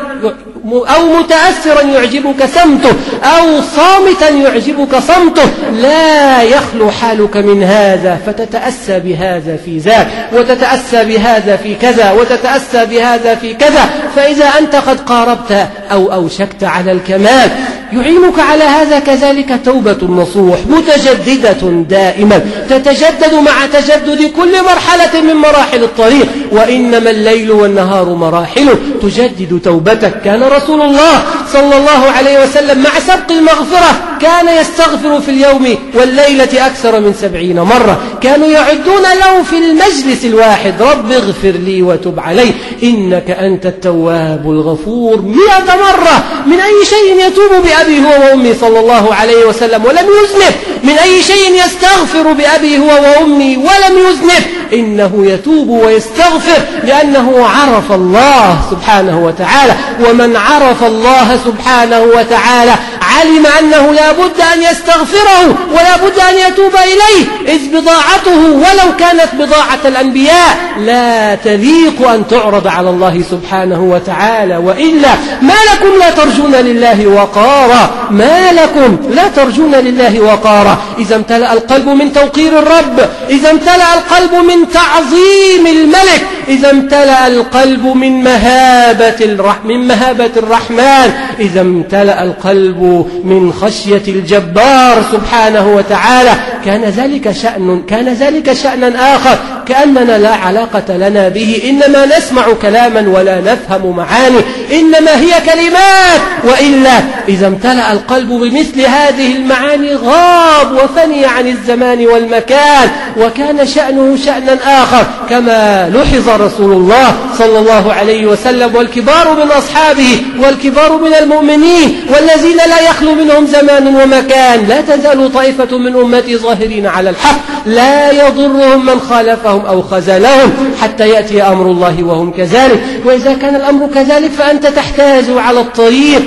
أو متأثرا يعجبك سمته أو صامتا يعجبك صمته. لا يخلو حالك من هذا فتتأسى بهذا في ذاك وتتأسى بهذا في كذا وتتأسى بهذا في كذا. فإذا أنت قد قاربت أو أوشكت على الكمال يعينك على هذا كذلك توبة النصوح متجددة دائما. تتجدد مع تجدد كل مرحلة من مراحل الطريق. وإنما الليل والنهار مراحل تجدد توبتك. كان رسول الله صلى الله عليه وسلم مع سبق المغفرة. كان يستغفر في اليوم والليلة أكثر من سبعين مرة. كانوا يعدون له في المجلس الواحد. رب اغفر لي وتب علي. إنك أنت التواب الغفور. مئة مرة من أي شيء يتوب بأبي هو وأمي صلى الله عليه وسلم. ولم يذنب. من أي شيء يستغفر بأبي هو وأمي. ولم يذنب. إنه يتوب ويستغفر لأنه عرف الله سبحانه وتعالى. ومن عرف الله سبحانه وتعالى علم أنه لا بد أن يستغفره ولا بد أن يتوب إليه إذ بضاعته ولو كانت بضاعة الأنبياء لا تليق أن تعرض على الله سبحانه وتعالى وإلا ما لكم لا ترجون لله وقارا ما لكم لا ترجون لله وقارا. إذا امتلأ القلب من توقير الرب إذا امتلأ القلب من تعظيم الملك إذا امتلأ القلب من مهابة الرحمن من مهابة الرحمن. إذا امتلأ القلب من خشية الجبار سبحانه وتعالى. كان ذلك شأن كان ذلك شأنا آخر كأننا لا علاقة لنا به إنما نسمع كلاما ولا نفهم معاني إنما هي كلمات وإلا إذا امتلأ القلب بمثل هذه المعاني غاب وفني عن الزمان والمكان وكان شأنه شأنا آخر كما لحظ رسول الله صلى الله عليه وسلم والكبار من أصحابه والكبار من المؤمنين والذين لا يخلو منهم زمان ومكان لا تزال طائفة من أمتي ظاهرين على الحق لا يضرهم من خالفهم أو خزلهم حتى يأتي أمر الله وهم كذلك. وإذا كان الأمر كذلك فأنت تحتاج على الطريق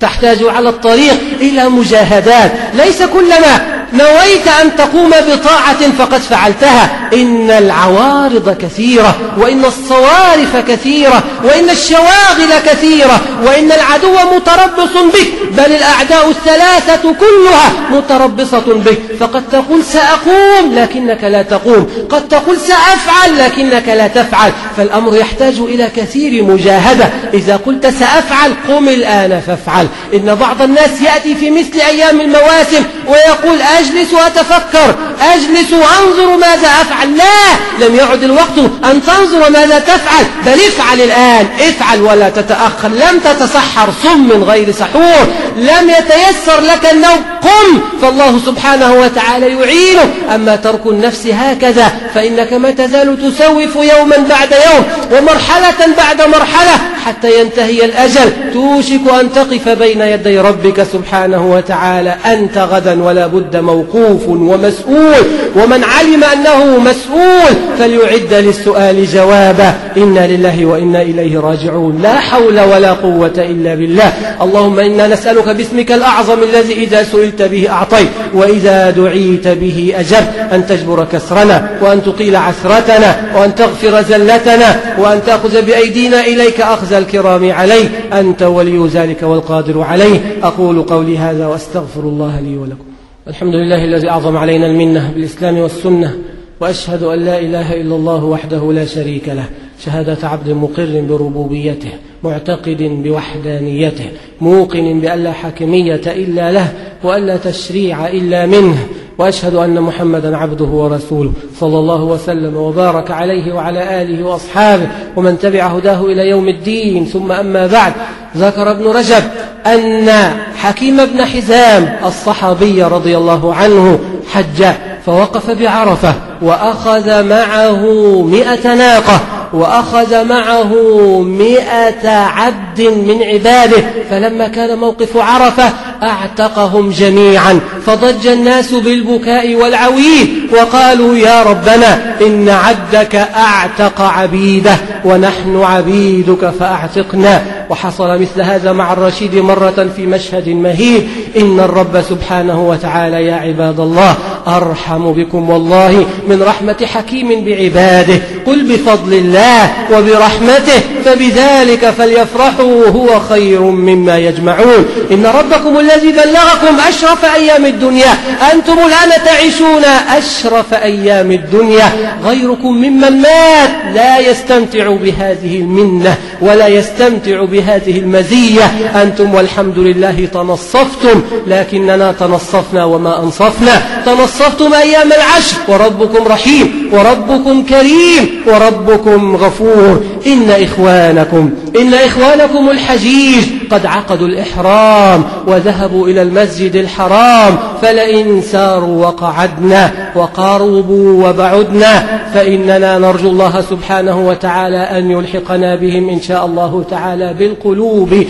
تحتاج على الطريق إلى مجاهدات. ليس كلما نويت أن تقوم بطاعة فقد فعلتها. إن العوارض كثيرة وإن الصوارف كثيرة وإن الشواغل كثيرة وإن العدو متربص بك بل الأعداء الثلاثة كلها متربصة بك فقد تقول سأقوم لكنك لا تقوم. قد تقول سأفعل لكنك لا تفعل. فالأمر يحتاج إلى كثير مجاهدة. إذا قلت سأفعل قم الآن فافعل. إن بعض الناس يأتي في مثل أيام المواسم ويقول أجلس وأتفكر. أجلس وأنظر ماذا أفعل. لا لم يعد الوقت أن تنظر ماذا تفعل. بل افعل الآن. افعل ولا تتأخر. لم تتسحر. صم من غير سحور. لم يتيسر لك النوم. قم. فالله سبحانه وتعالى يعينك أما ترك النفس هكذا فإنك ما تزال تسوف يوما بعد يوم ومرحلة بعد مرحلة حتى ينتهي الأجل. توشك أن تقف بين يدي ربك سبحانه وتعالى. أنت غدا ولا بد موقوف ومسؤول ومن علم أنه مسؤول فليعد للسؤال جوابا إنا لله وإنا إليه راجعون. لا حول ولا قوة إلا بالله. اللهم إنا نسألك باسمك الأعظم الذي إذا سئلت به أعطيت وإذا دعيت به أجب أن تجبر كسرنا وأن تقيل عثرتنا وأن تغفر زلتنا وأن تأخذ بأيدينا إليك أخذ الكرام عليه. أنت ولي ذلك والقادر عليه. أقول قولي هذا وأستغفر الله لي ولكم. الحمد لله الذي أعظم علينا المنة بالإسلام والسنة وأشهد أن لا إله إلا الله وحده لا شريك له شهادة عبد مقر بربوبيته معتقد بوحدانيته موقن بأن لا حاكمية إلا له وأن لا تشريع إلا منه وأشهد أن محمدا عبده ورسوله صلى الله وسلم وبارك عليه وعلى آله وأصحابه ومن تبع هداه إلى يوم الدين ثم أما بعد ذكر ابن رجب أن حكيم بن حزام الصحابي رضي الله عنه حج فوقف بعرفة وأخذ معه مئة ناقة وأخذ معه مئة عبد من عباده فلما كان موقف عرفة أعتقهم جميعا. فضج الناس بالبكاء والعويل وقالوا يا ربنا إن عبدك أعتق عبيده ونحن عبيدك فأعتقنا. وحصل مثل هذا مع الرشيد مرة في مشهد مهيب. إن الرب سبحانه وتعالى يا عباد الله أرحم بكم والله من رحمة حكيم بعباده. قل بفضل الله وبرحمته فبذلك فليفرحوا هو خير مما يجمعون. إن ربكم الذي بلغكم أشرف أيام الدنيا أنتم الآن تعيشون أشرف أيام الدنيا. غيركم ممن مات لا يستمتع بهذه المنة ولا يستمتع بهذه المزية. أنتم والحمد لله تنصفتم لكننا تنصفنا وما أنصفنا. تنصفتم أيام العشر وربكم رحيم وربكم كريم وربكم غفور. إن إخوانكم إن إخوانكم الحجيج قد عقدوا الإحرام وذهبوا إلى المسجد الحرام فلئن ساروا وقعدنا وقاربوا وبعدنا فإننا نرجو الله سبحانه وتعالى أن يلحقنا بهم إن شاء الله تعالى بالقلوب.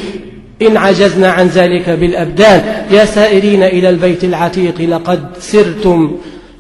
إن عجزنا عن ذلك بالأبدان. يا سائرين إلى البيت العتيق لقد سرتم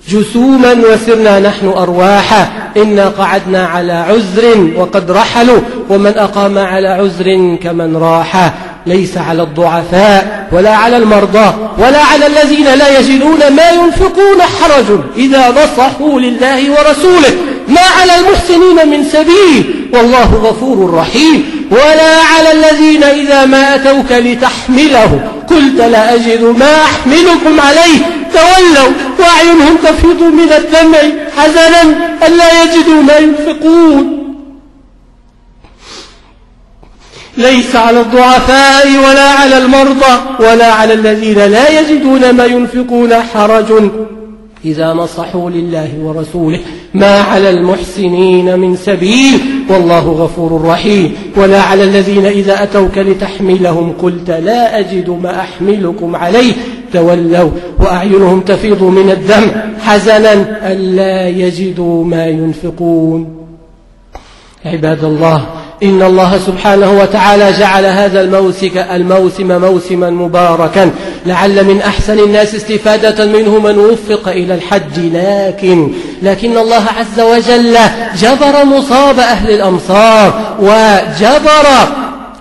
جسوما وسرنا نحن أرواحا. إنا قعدنا على عذر وقد رحلوا ومن أقام على عذر كمن راح. ليس على الضعفاء. ولا على المرضى ولا على الذين لا يجدون ما ينفقون حرج إذا نصحوا لله ورسوله. ما على المحسنين من سبيل. والله غفور رحيم. ولا على الذين إذا ما أتوك لتحمله قلت لا أجد ما أحملكم عليه. تولوا وأعينهم تفيض من الدمع. حزنا ألا يجدوا ما ينفقون. ليس على الضعفاء ولا على المرضى ولا على الذين لا يجدون ما ينفقون حرج. إذا نصحوا لله ورسوله ما على المحسنين من سبيل والله غفور رحيم. ولا على الذين إذا أتوك لتحملهم قلت لا أجد ما أحملكم عليه. تولوا وأعينهم تفيض من الدمع حزنا ألا يجدوا ما ينفقون. عباد الله إن الله سبحانه وتعالى جعل هذا الموسم, الموسم موسما مباركا لعل من أحسن الناس استفادة منه من وفق إلى الحج. لكن لكن الله عز وجل جبر مصاب أهل الأمصار وجبر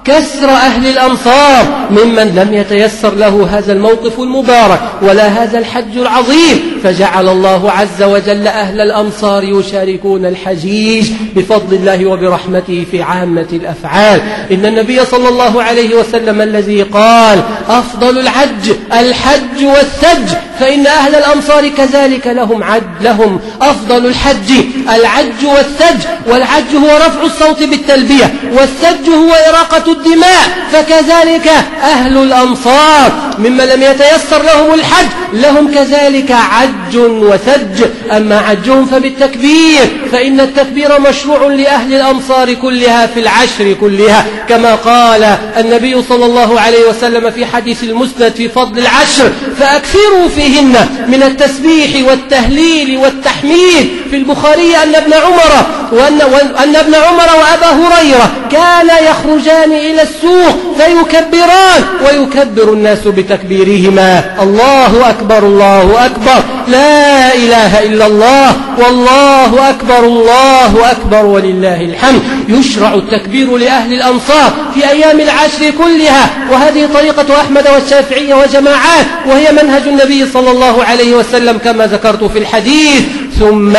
كسر أهل الأمصار ممن لم يتيسر له هذا الموقف المبارك ولا هذا الحج العظيم. فجعل الله عز وجل أهل الأمصار يشاركون الحجيج بفضل الله وبرحمته في عامة الأفعال. إن النبي صلى الله عليه وسلم الذي قال أفضل الحج الحج والثج فإن أهل الأمصار كذلك لهم عد لهم أفضل الحج العج والثج. والعج هو رفع الصوت بالتلبية والثج هو إراقة الدماء فكذلك أهل الأمصار ممن لم يتيسر لهم الحج لهم كذلك عج وثج. أما عجهم فبالتكبير فإن التكبير مشروع لأهل الأمصار كلها في العشر كلها. كما قال النبي صلى الله عليه وسلم في حديث المسند في فضل العشر فأكثروا فيهن من التسبيح والتهليل والتحميد. في البخاري أن ابن عمر وأن, وأن ابن عمر وأبا هريرة كان يخرجان إلى السوق فيكبران ويكبر الناس بتكبيرهما. الله أكبر الله أكبر. لا إله إلا الله والله أكبر الله أكبر ولله الحمد. يشرع التكبير لأهل الأنصار في أيام العشر كلها. وهذه طريقة أحمد والشافعية وجماعات وهي منهج النبي صلى الله عليه وسلم كما ذكرت في الحديث. ثم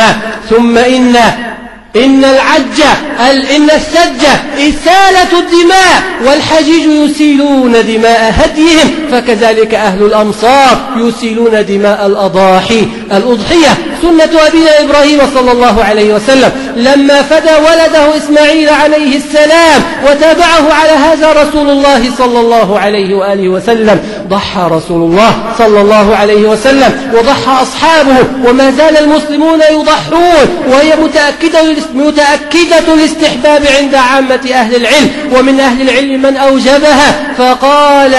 ثم إن إن العج إن السج إسالة الدماء والحجيج يسيلون دماء هديهم فكذلك أهل الأمصار يسيلون دماء الأضاحي الأضحية. سنة أبينا إبراهيم صلى الله عليه وسلم. لما فدى ولده إسماعيل عليه السلام وتابعه على هذا رسول الله صلى الله عليه وآله وسلم ضحى رسول الله صلى الله عليه وسلم وضحى أصحابه وما زال المسلمون يضحون وهي متأكدة, متأكدة الاستحباب عند عامة أهل العلم ومن أهل العلم من أوجبها فقال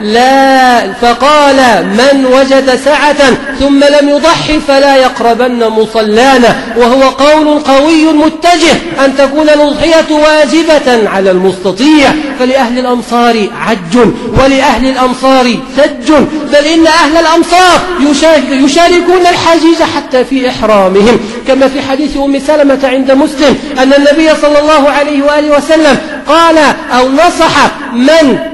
لا فقال من وجد سعة ثم لم يضحي فلا يقربن مصلانا وهو قول قوي متجه أن تكون الأضحية واجبة على المستطيع. فلأهل الأمصار عج ولأهل الأمصار ثج بل إن أهل الأمصار يشاركون الحجيج حتى في إحرامهم. كما في حديث أم سلمة عند مسلم أن النبي صلى الله عليه وآله وسلم قال أو نصح من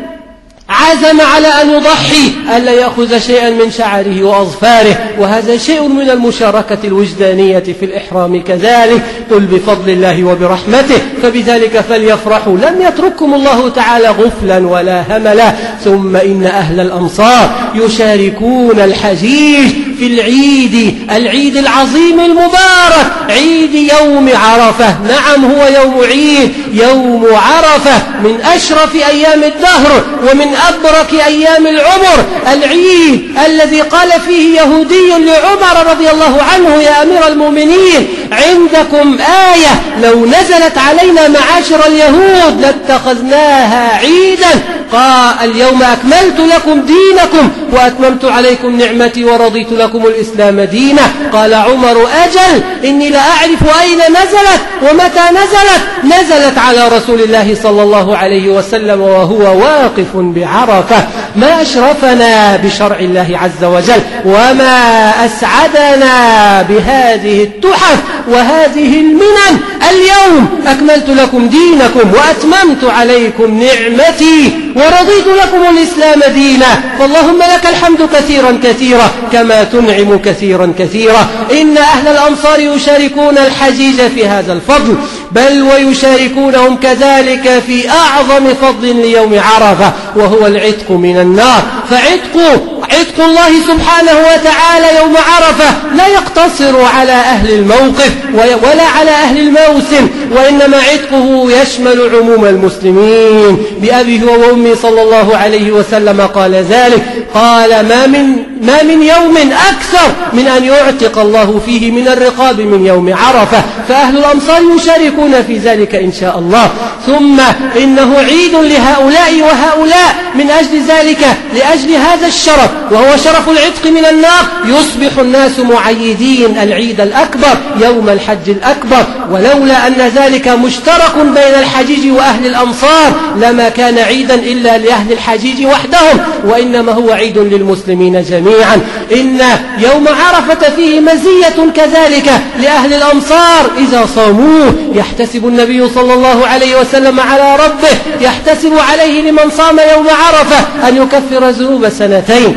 عزم على أن يضحي ألا يأخذ شيئا من شعره وأظفاره. وهذا شيء من المشاركة الوجدانية في الإحرام كذلك. قل بفضل الله وبرحمته. فبذلك فليفرحوا. لم يترككم الله تعالى غفلا ولا هملا. ثم إن أهل الأمصار يشاركون الحجيج في العيد العيد العظيم المبارك عيد يوم عرفة. نعم هو يوم عيد يوم عرفة. من أشرف أيام الدهر ومن أبرك أيام العمر. العيد الذي قال فيه يهودي لعمر رضي الله عنه يا أمير المؤمنين عندكم آية لو نزلت علينا معاشر اليهود لاتخذناها عيدا. قال اليوم أكملت لكم دينكم وأتممت عليكم نعمتي ورضيت لكم الإسلام دينا. قال عمر أجل إني لا أعرف أين نزلت ومتى نزلت. نزلت على رسول الله صلى الله عليه وسلم وهو واقف بعرفة. ما أشرفنا بشرع الله عز وجل وما أسعدنا بهذه التحف وهذه المنن. اليوم أكملت لكم دينكم وأتممت عليكم نعمتي ورضيت لكم الإسلام دينا. فاللهم لك الحمد كثيرا كثيرا كما تنعم كثيرا كثيرا. إن أهل الأمصار يشاركون الحجيج في هذا الفضل. بل ويشاركونهم كذلك في أعظم فضل ليوم عرفة وهو العتق من النار. فعتق عتق الله سبحانه وتعالى يوم عرفة. لا يقتصر على أهل الموقف ولا على أهل الموسم وإنما عتقه يشمل عموم المسلمين. بأبيه وأمي صلى الله عليه وسلم قال ذلك. قال ما من, ما من يوم أكثر من أن يعتق الله فيه من الرقاب من يوم عرفة. فأهل الأمصار يشاركون في ذلك إن شاء الله. ثم إنه عيد لهؤلاء وهؤلاء من أجل ذلك لأجل هذا الشرف. وهو شرف العتق من النار. يصبح الناس معيدين العيد الأكبر يوم الحج الأكبر. ولولا أن ذلك مشترك بين الحجيج وأهل الأمصار لما كان عيدا إلا لأهل الحجيج وحدهم. وإنما هو عيد للمسلمين جميعا. إن يوم عرفة فيه مزية كذلك لأهل الأمصار إذا صاموه يحتسب النبي صلى الله عليه وسلم على ربه. يحتسب عليه لمن صام يوم عرفة أن يكفر ذنوب سنتين.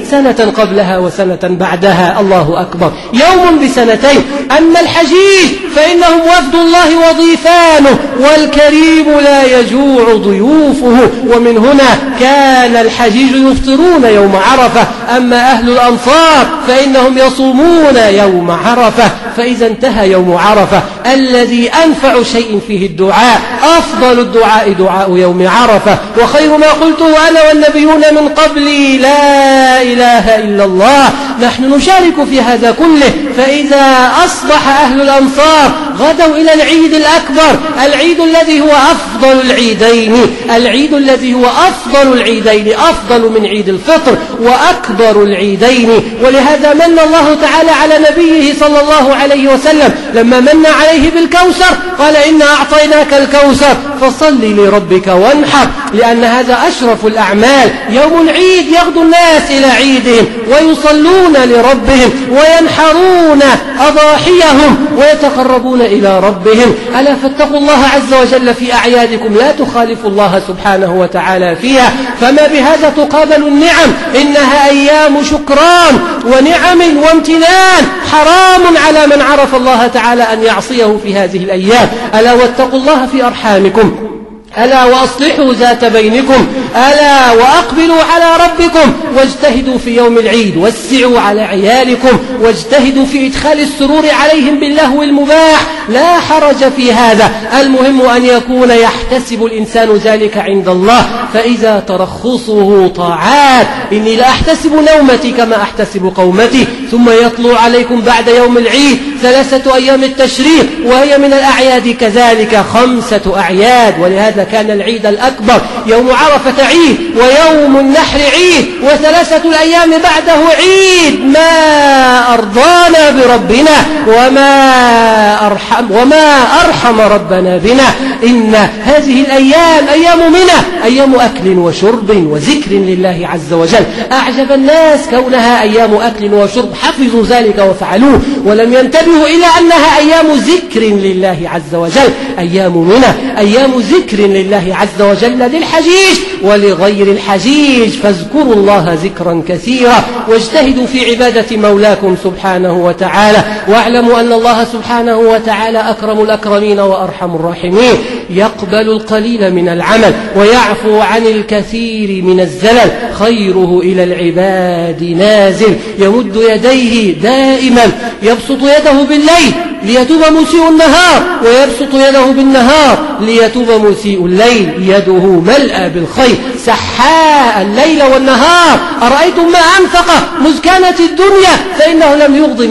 سنة قبلها وسنة بعدها. الله أكبر. يوم بسنتين. أما الحجيج فإنهم وفد الله وضيفانه والكريم لا يجوع ضيوفه. ومن هنا كان الحجيج يفطرون يوم عرفة. أما أهل الأنصار فإنهم يصومون يوم عرفة. فإذا انتهى يوم عرفة. الذي أنفع شيء فيه الدعاء أفضل الدعاء دعاء يوم عرفة. وخير ما قلته أنا والنبيون من قبلي لا إله إلا الله نحن نشارك في هذا كله فإذا أصبح أهل الأنصار غدوا إلى العيد الأكبر العيد الذي هو أفضل العيدين العيد الذي هو أفضل العيدين أفضل من عيد الفطر وأكبر العيدين. ولهذا من الله تعالى على نبيه صلى الله عليه وسلم لما من عليه بالكوثر قال إنا أعطيناك الكوثر فصل لربك وانحر لأن هذا أشرف الأعمال. يوم العيد يغدو الناس إلى عيدهم ويصلون لربهم وينحرون أضاحيهم ويتقربون إلى ربهم. ألا فاتقوا الله عز وجل في أعيادكم لا تخالفوا الله سبحانه وتعالى فيها. فما بهذا تقابل النعم؟ إنها أيام شكران ونعم وامتنان. حرام على من عرف الله تعالى أن يعصيه في هذه الأيام. ألا واتقوا الله في أرحامكم. ألا وأصلحوا ذات بينكم ألا وأقبلوا على ربكم واجتهدوا في يوم العيد واسعوا على عيالكم واجتهدوا في إدخال السرور عليهم باللهو المباح لا حرج في هذا. المهم أن يكون يحتسب الإنسان ذلك عند الله فإذا ترخصه طاعات إني لا أحتسب نومتي كما أحتسب قومتي ثم يطلع عليكم بعد يوم العيد ثلاثة أيام التشريق وهي من الأعياد كذلك خمسة أعياد ولهذا كان العيد الأكبر يوم عرفة عيد ويوم النحر عيد وثلاثة الأيام بعده عيد. ما أرضانا بربنا وما أرحم, وما أرحم ربنا بنا. إن هذه الأيام أيام منى أيام أكل وشرب وذكر لله عز وجل. أعجب الناس كونها أيام أكل وشرب. حفظوا ذلك وفعلوه ولم ينتبهوا إلى أنها أيام ذكر لله عز وجل. أيام منى أيام ذكر لله عز وجل للحجيج ولغير الحجيج. فاذكروا الله ذكرا كثيرا واجتهدوا في عبادة مولاكم سبحانه وتعالى. واعلموا أن الله سبحانه وتعالى أكرم الأكرمين وأرحم الراحمين. يقبل القليل من العمل ويعفو عن الكثير من الزلل. خيره إلى العباد نازل. يمد يديه دائما. يبسط يده بالليل. ليتوب مسيء النهار ويبسط يده بالنهار ليتوب مسيء الليل يده ملأى بالخير. سحاء الليل والنهار. أرأيتم ما أنفق مذ كانت الدنيا؟ فإنه لم يغض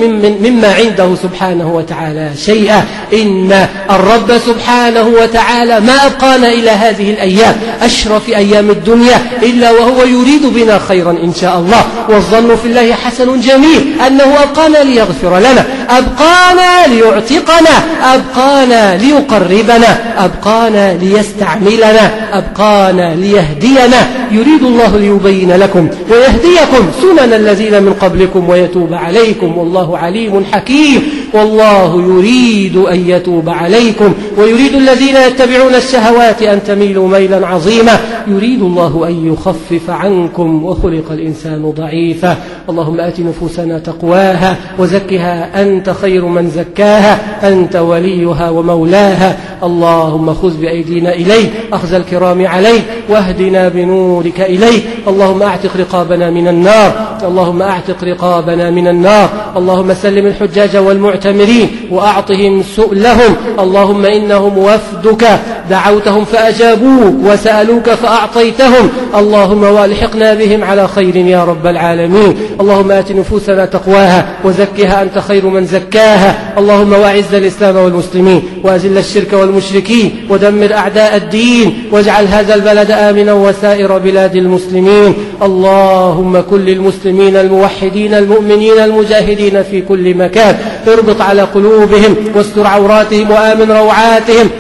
مما عنده سبحانه وتعالى شيئا. إن الرب سبحانه وتعالى ما أبقانا إلى هذه الأيام. أشرف أيام الدنيا. إلا وهو يريد بنا خيرا إن شاء الله. والظن في الله حسن جميل. أنه أبقانا ليغفر لنا. أبقانا ليعتقنا أبقانا ليقربنا أبقانا ليستعملنا أبقانا ليهدينا. يريد الله ليبين لكم ويهديكم سنن الذين من قبلكم ويتوب عليكم والله عليم حكيم. والله يريد أن يتوب عليكم ويريد الذين يتبعون الشهوات أن تميلوا ميلا عظيما. يريد الله أن يخفف عنكم وخلق الإنسان ضعيفا. اللهم آت نفوسنا تقواها وزكها أنت خير من زكاها أنت وليها ومولاها. اللهم خذ بأيدينا إليك أخذ الكرام عليك واهدنا بنورك إليك. اللهم أعتق رقابنا من النار. اللهم أعتق رقابنا من النار. اللهم سلم الحجاج والمعتمرين وأعطهم سؤلهم. اللهم إنهم وفدك. دعوتهم فأجابوك وسألوك فأعطيتهم. اللهم والحقنا بهم على خير يا رب العالمين. اللهم آت نفوسنا تقواها وزكها أنت خير من زكاها. اللهم وأعز الإسلام والمسلمين وأزل الشرك والمشركين ودمر أعداء الدين واجعل هذا البلد آمنا وسائر بلاد المسلمين. اللهم كل المسلمين الموحدين المؤمنين المجاهدين في كل مكان. اربط على قلوبهم واستر عوراتهم وآمن روعاتهم.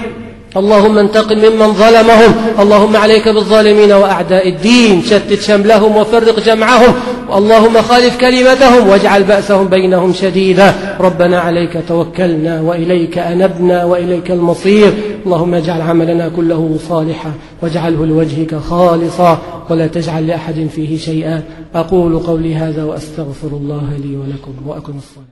اللهم انتقم ممن ظلمهم اللهم عليك بالظالمين وأعداء الدين شتت شملهم وفرق جمعهم اللهم خالف كلمتهم واجعل بأسهم بينهم شديدا. ربنا عليك توكلنا وإليك أنبنا وإليك المصير. اللهم اجعل عملنا كله صالحا واجعله لوجهك خالصا ولا تجعل لأحد فيه شيئا. أقول قولي هذا وأستغفر الله لي ولكم وأكن الصلاة.